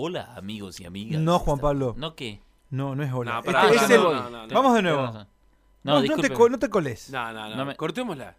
Hola, amigos y amigas. No, Juan Pablo. ¿No qué? No, no es hola. No, Este pará, es no, el- no, no, no, no. Vamos de nuevo. No, No, no, te, disculpe. co- no te coles. No, no, no. No me- Cortémosla.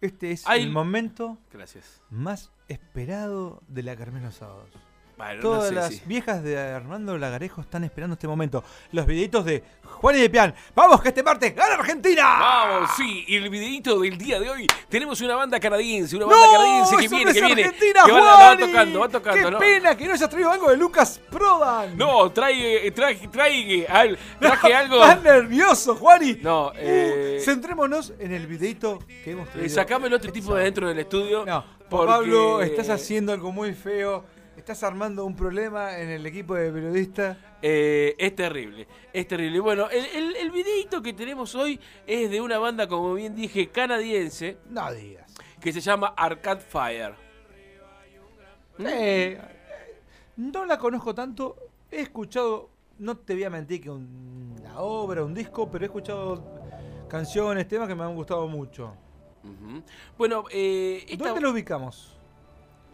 Este es el momento Gracias. más esperado de la Carmen los sábados. Bueno, Todas no sé las si- viejas de Armando Lagarejo están esperando este momento. Los videitos de Juan y de Pian. ¡Vamos que este martes gana Argentina! Vamos, sí, y el videito del día de hoy tenemos una banda canadiense, una ¡No! banda canadiense que ¡Eso viene, no es que viene. Argentina, que va, va tocando, va tocando, ¡Qué ¿no? pena que no hayas traído algo de Lucas Prodan! No, trae, traje, traje, al- traje algo. ¡Estás nervioso, Juani! No, eh, Uh, centrémonos en el videito que hemos eh, traído. sacame el otro tipo de dentro del estudio. No, porque- Pablo, estás haciendo algo muy feo. Estás armando un problema en el equipo de periodistas. Eh, es terrible, es terrible. Bueno, el, el, el videito que tenemos hoy es de una banda, como bien dije, canadiense, No digas. que se llama Arcade Fire. Eh, no la conozco tanto. He escuchado, no te voy a mentir que una obra, un disco, pero he escuchado canciones, temas que me han gustado mucho. Bueno, eh, esta- ¿Dónde lo ubicamos?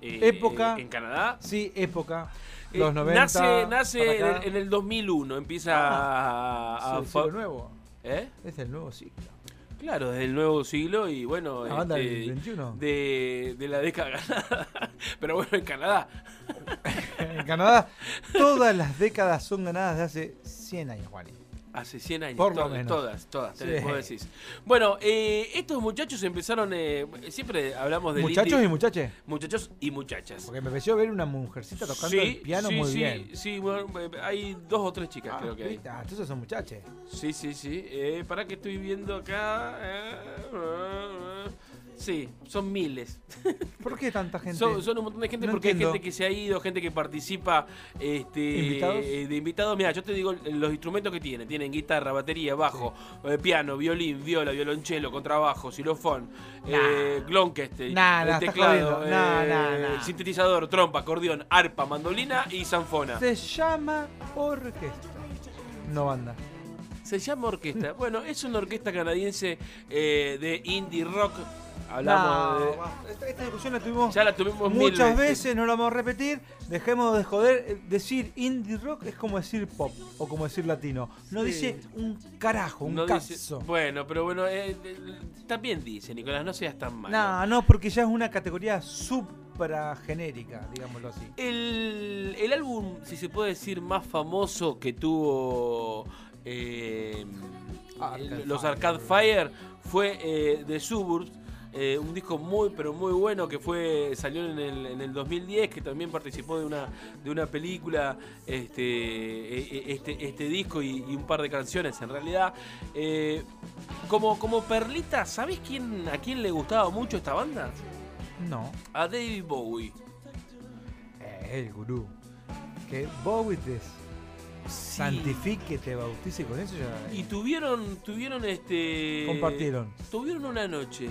Eh, época? En Canadá. Sí, época. Eh, Los 90. nace nace en, el, en el 2001, empieza a, Sí, a el fa- siglo nuevo. ¿Eh? Es el nuevo ciclo. Claro, desde el nuevo siglo y bueno, La banda este, del 21. de, de la década ganada. Pero bueno, en Canadá. en Canadá, todas las décadas son ganadas de hace 100 años, Juani. Hace 100 años. Por lo todas, menos. todas, todas, Sí. vos decís. Bueno, eh, estos muchachos empezaron, eh, siempre hablamos de Muchachos y muchachas. muchachos y muchachas. Porque me pareció ver una mujercita tocando Sí, el piano sí, muy sí, bien. Sí, bueno, eh, hay dos o tres chicas Ah, creo que hay. Ah, entonces son muchachas. Sí, sí, sí. Eh, para que estoy viendo acá. Sí, son miles. ¿Por qué tanta gente? Son, son un montón de gente No porque hay entiendo. gente que se ha ido, gente que participa este, ¿Invitados? eh, de invitados. Mira, yo te digo los instrumentos que tienen. Tienen guitarra, batería, bajo, eh, piano, violín, viola, violonchelo, contrabajo, xilofón, eh, glonqueste, Nah, nah, teclado. Nah, eh, nah, nah. sintetizador, trompa, acordeón, arpa, mandolina y zanfona. Se llama orquesta. No banda. Se llama orquesta. Bueno, es una orquesta canadiense eh, de indie rock. Hablamos No, de... esta, esta discusión la tuvimos Ya la tuvimos mil muchas veces. no la vamos a repetir. Dejemos de joder. Eh, Decir indie rock es como decir pop o como decir latino. No Sí. dice un carajo, un No dice- bueno, pero bueno, eh, eh, también dice, Nicolás, no seas tan malo. No, no, porque ya es una categoría supra genérica, digámoslo así. El, el álbum, si se puede decir, más famoso que tuvo eh, Arcade los Fire. Arcade Fire fue eh, The Suburbs. Eh, un disco muy pero muy bueno que fue salió en el, en el 2010 que también participó de una de una película este eh, eh, este, este disco y, y un par de canciones en realidad Eh, como como perlita ¿sabés quién a quién le gustaba mucho esta banda? No, a David Bowie eh, el gurú. Que Bowie te Sí. santifique, te bautice con eso ya. Y tuvieron, tuvieron este. Compartieron. Tuvieron una noche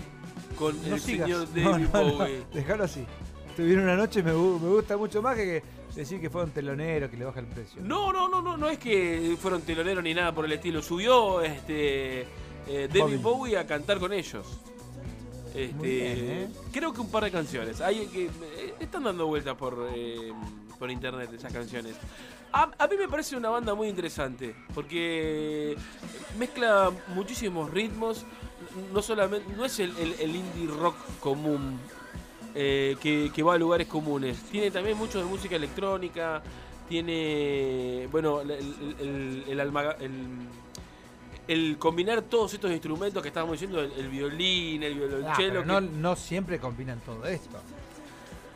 con no el sigas. señor David no, Bowie. Dejalo así. Tuvieron una noche, me, me gusta mucho más que, que decir que fueron teloneros, que le baja el precio. No, no, no, no, no es que fueron teloneros ni nada por el estilo. Subió este eh, David. Bowie a cantar con ellos. Este, Muy bien, ¿eh? Creo que un par de canciones. Hay que eh, están dando vueltas por por internet esas canciones. A, a mí me parece una banda muy interesante porque mezcla muchísimos ritmos. No solamente no es el, el- el indie rock común eh, que, que va a lugares comunes. Tiene también mucho de música electrónica. Tiene bueno el, el, combinar todos estos instrumentos que estábamos diciendo, el, violín, el Ah, violonchelo. pero no, que- no siempre combinan todo esto.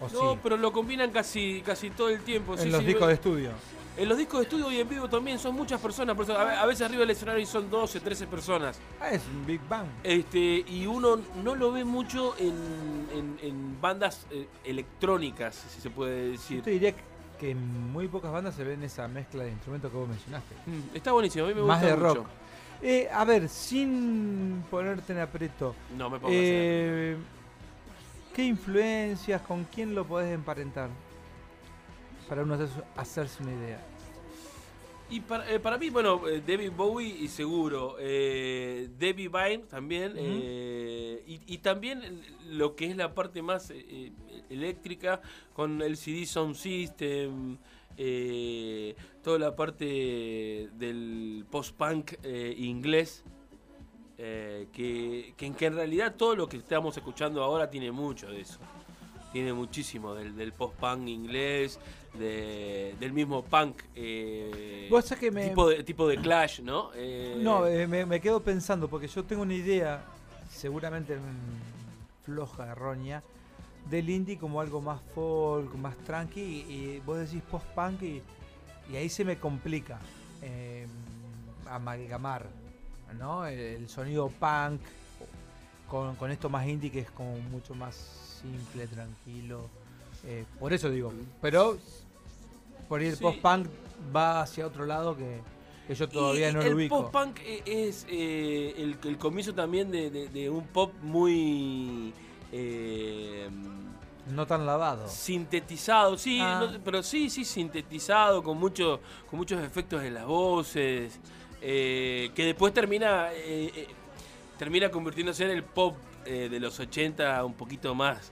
¿O no, sí? pero lo combinan casi, casi todo el tiempo. en sí, los sí, discos de estudio. En los discos de estudio y en vivo también son muchas personas. por eso a ve- a veces arriba del escenario son 12, 13 personas. Ah, es un Big Bang. Este, y uno no lo ve mucho en, en- en bandas eh, electrónicas, si se puede Yo decir. te diría que en muy pocas bandas se ven esa mezcla de instrumentos que vos mencionaste. Mm, Está buenísimo, a mí me gusta Más de mucho. rock. Eh, a ver, sin ponerte en aprieto, No me eh, ¿qué influencias, con quién lo podés emparentar? Para uno hacerse- hacerse una idea. Y para, eh, para mí, bueno, eh, David Bowie y seguro, eh, Debbie Vine también, eh, y, y también lo que es la parte más eh, eh, eléctrica con el CD Sound System, toda la parte del post-punk inglés, que, que, que en realidad todo lo que estamos escuchando ahora tiene mucho de eso. Tiene muchísimo del, del post-punk inglés, de- del mismo punk. eh, Vos sabés que me- tipo, de, tipo de Clash, ¿no? Eh, No, eh, me, me quedo pensando, porque yo tengo una idea, seguramente mm, floja, errónea, del indie como algo más folk, más tranqui, y, y vos decís post-punk y, y ahí se me complica eh, amalgamar, ¿no? El, el sonido punk con, con esto más indie que es como mucho más simple, tranquilo. eh, por eso digo, pero por ahí el Sí. post-punk va hacia otro lado que, que yo todavía Y no lo el ubico. post-punk e- es eh, el, el comienzo también de, de- de un pop muy eh, No tan lavado. sintetizado, sí, Ah. no- pero sí, sí, sintetizado, con, mucho, con muchos efectos en las voces, eh, que después termina, eh, eh, termina convirtiéndose en el pop eh, de los 80 un poquito más.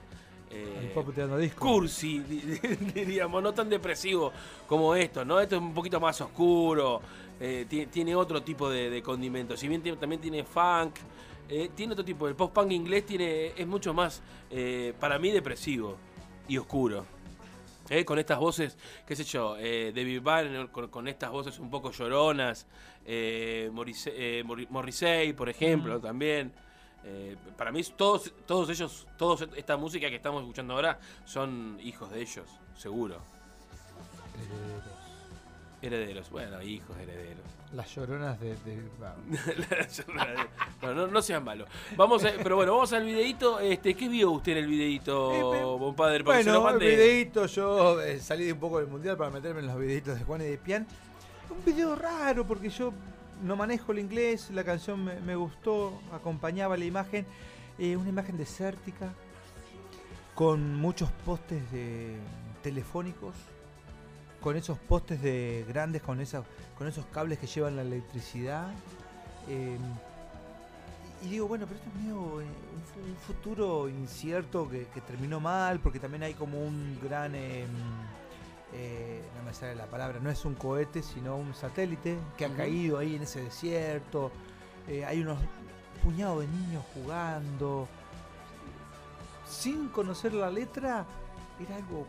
eh, disco. cursi, di- di- diríamos, no tan depresivo como esto, ¿no? Esto es un poquito más oscuro, eh, ti- tiene otro tipo de, de condimentos. Si bien tiene- también tiene funk, eh, tiene otro tipo. El post-punk inglés tiene, es mucho más, eh, para mí, depresivo y oscuro. ¿eh? Con estas voces, qué sé yo, eh, David Byrne, con, con estas voces un poco lloronas, eh, Morrissey, eh, Morri- Morrissey, por ejemplo, Mm. también. Eh, para mí todos, todos ellos, toda esta música que estamos escuchando ahora son hijos de ellos, seguro. Herederos, bueno, hijos herederos. Las lloronas de. de- bueno, no, no sean malos. Vamos a- pero bueno, vamos al videito. Este, ¿Qué vio usted en el videito, Eh, compadre? Lo Bueno, el videito, yo eh, salí de un poco del mundial para meterme en los videitos de Juan y de Pian. Un video raro porque yo no manejo el inglés, la canción me, gustó, acompañaba la imagen, eh, una imagen desértica con muchos postes de telefónicos, con esos postes de grandes, con esos, con esos cables que llevan la electricidad. eh, y digo, bueno, pero esto es medio eh, un, fu- un futuro incierto que, terminó mal, porque también hay como un gran. eh, eh, no me sale la palabra, no es un cohete, sino un satélite que ha caído ahí en ese desierto. eh, hay unos puñados de niños jugando. Sin conocer la letra, era algo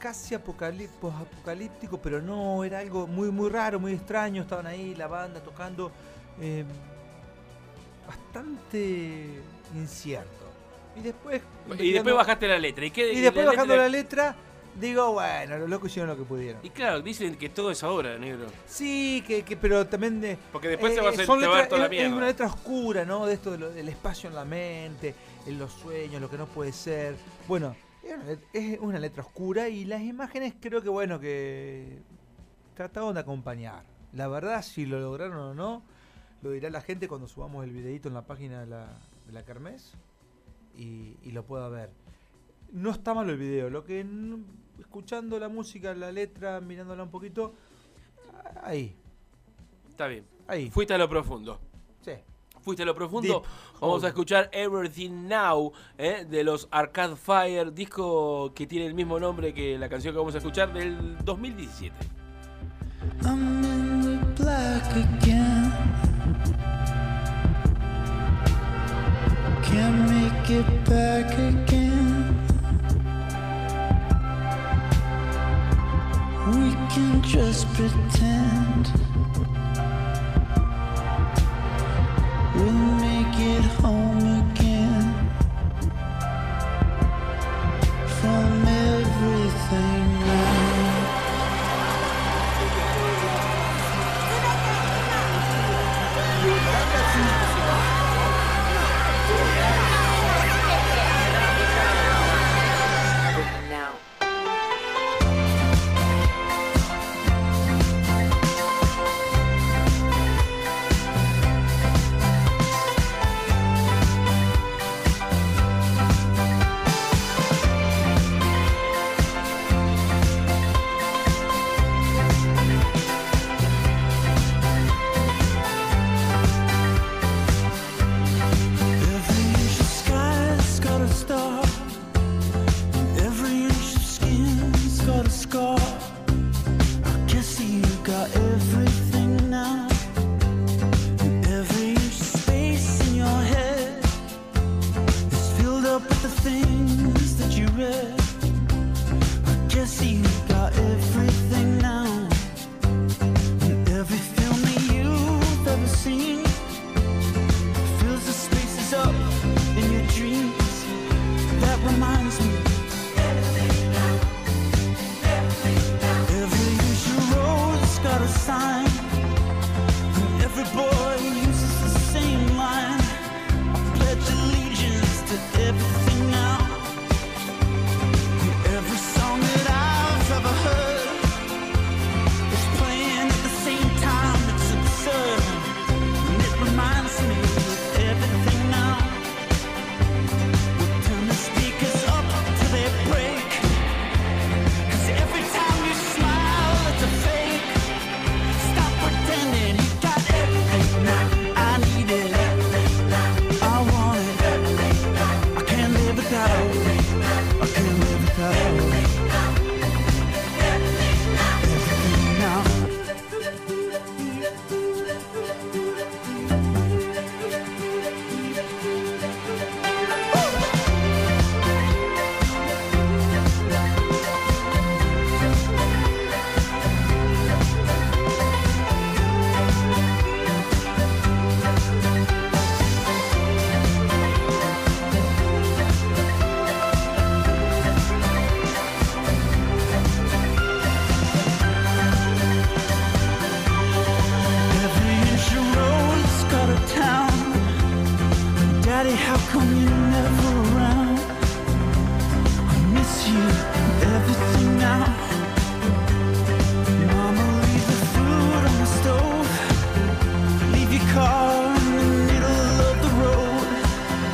casi apocalí- apocalíptico, pero no, era algo muy, muy raro, muy extraño. Estaban ahí la banda tocando. eh, bastante incierto. Y después. Y después bajaste la letra. Y, qué- y después la bajando letra- la letra, digo, bueno, los locos hicieron lo que pudieron. Y claro, dicen que todo es ahora, negro. Sí, que, que- pero también de. Porque después eh, se va a hacer son te va a ver letras- toda la es- es, mierda. una letra oscura, ¿no? De esto de lo- del espacio en la mente, en los sueños, lo que no puede ser. Bueno, es una, letra oscura y las imágenes creo que, bueno, que trataron de acompañar. La verdad, si lo lograron o no, lo dirá la gente cuando subamos el videito en la página de la, de la Kermés y, y lo pueda ver. No está malo el video, lo que escuchando la música, la letra, mirándola un poquito, ahí, Está bien. ahí. Fuiste a lo profundo. Sí. Fuiste a lo profundo. Deep Vamos Hole. a escuchar Everything Now eh, de los Arcade Fire, disco que tiene el mismo nombre que la canción que vamos a escuchar del 2017. I'm in the black again. Can't make it back again. We can just pretend. We'll come you never